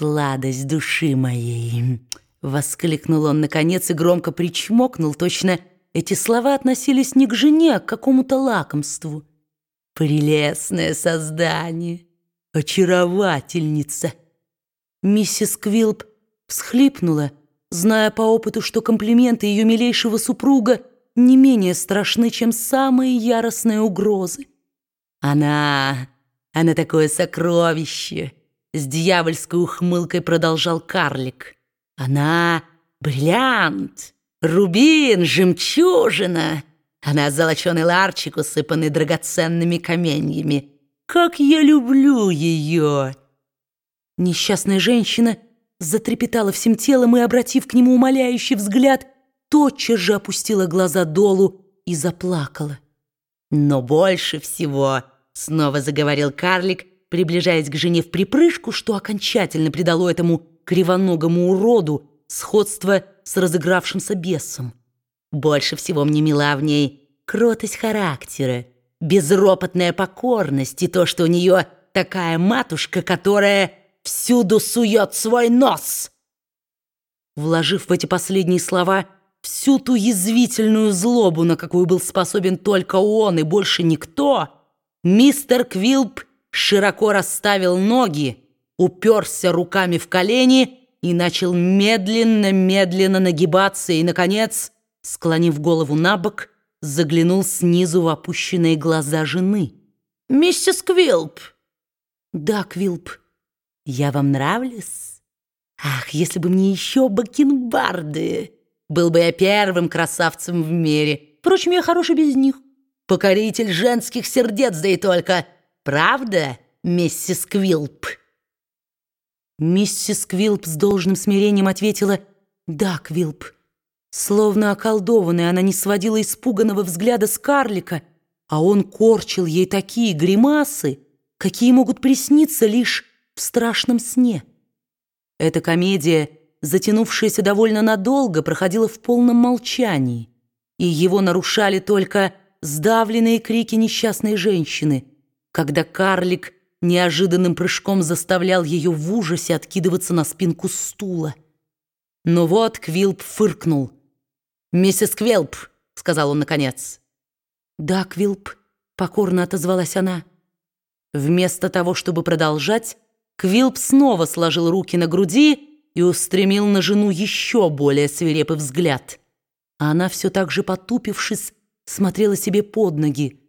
сладость души моей!» Воскликнул он наконец и громко причмокнул. Точно эти слова относились не к жене, а к какому-то лакомству. «Прелестное создание! Очаровательница!» Миссис Квилп всхлипнула, зная по опыту, что комплименты ее милейшего супруга не менее страшны, чем самые яростные угрозы. «Она... она такое сокровище!» С дьявольской ухмылкой продолжал карлик. «Она бриллиант, рубин, жемчужина. Она золоченый ларчик, усыпанный драгоценными каменьями. Как я люблю ее!» Несчастная женщина затрепетала всем телом и, обратив к нему умоляющий взгляд, тотчас же опустила глаза долу и заплакала. «Но больше всего», — снова заговорил карлик, приближаясь к жене в припрыжку, что окончательно придало этому кривоногому уроду сходство с разыгравшимся бесом. «Больше всего мне мила в ней кротость характера, безропотная покорность и то, что у нее такая матушка, которая всюду сует свой нос». Вложив в эти последние слова всю ту язвительную злобу, на какую был способен только он и больше никто, мистер Квилп широко расставил ноги, уперся руками в колени и начал медленно-медленно нагибаться и, наконец, склонив голову на бок, заглянул снизу в опущенные глаза жены. «Миссис Квилп!» «Да, Квилп, я вам нравлюсь? Ах, если бы мне еще бакенбарды!» Был бы я первым красавцем в мире. Впрочем, я хороший без них. Покоритель женских сердец, да и только. Правда, миссис Квилп?» Миссис Квилп с должным смирением ответила «Да, Квилп». Словно околдованная, она не сводила испуганного взгляда с карлика, а он корчил ей такие гримасы, какие могут присниться лишь в страшном сне. Эта комедия затянувшееся довольно надолго, проходило в полном молчании, и его нарушали только сдавленные крики несчастной женщины, когда карлик неожиданным прыжком заставлял ее в ужасе откидываться на спинку стула. Но вот Квилп фыркнул. «Миссис Квилп», — сказал он наконец. «Да, Квилп», — покорно отозвалась она. Вместо того, чтобы продолжать, Квилп снова сложил руки на груди и устремил на жену еще более свирепый взгляд. А она все так же потупившись, смотрела себе под ноги.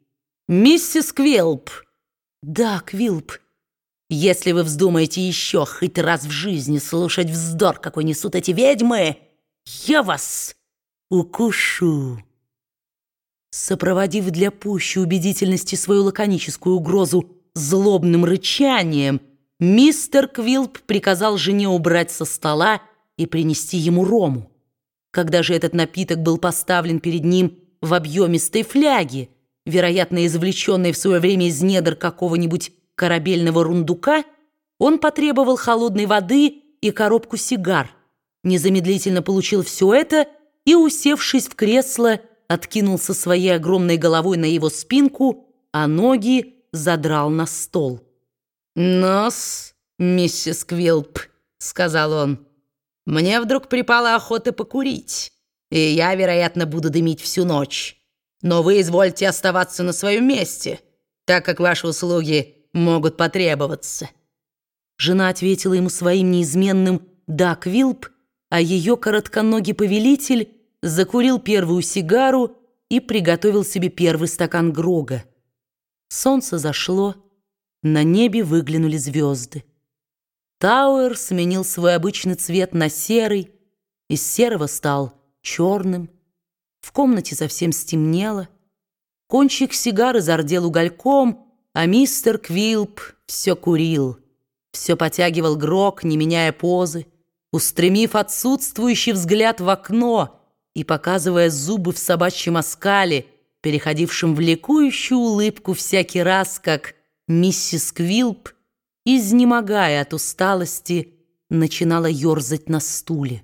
«Миссис Квилп!» «Да, Квилп. Если вы вздумаете еще хоть раз в жизни слушать вздор, какой несут эти ведьмы, я вас укушу». Сопроводив для пущей убедительности свою лаконическую угрозу злобным рычанием, Мистер Квилп приказал жене убрать со стола и принести ему рому. Когда же этот напиток был поставлен перед ним в объемистой фляге, вероятно, извлеченной в свое время из недр какого-нибудь корабельного рундука, он потребовал холодной воды и коробку сигар, незамедлительно получил все это и, усевшись в кресло, откинулся своей огромной головой на его спинку, а ноги задрал на стол. «Нос, миссис Квилп», — сказал он, — «мне вдруг припала охота покурить, и я, вероятно, буду дымить всю ночь. Но вы извольте оставаться на своем месте, так как ваши услуги могут потребоваться». Жена ответила ему своим неизменным «да, Квилп», а ее коротконогий повелитель закурил первую сигару и приготовил себе первый стакан Грога. Солнце зашло, на небе выглянули звезды. Тауэр сменил свой обычный цвет на серый, из серого стал черным. В комнате совсем стемнело. Кончик сигары зардел угольком, а мистер Квилп все курил, все потягивал грок, не меняя позы, устремив отсутствующий взгляд в окно и показывая зубы в собачьем оскале, переходившем в ликующую улыбку всякий раз, как Миссис Квилп, изнемогая от усталости, начинала ерзать на стуле.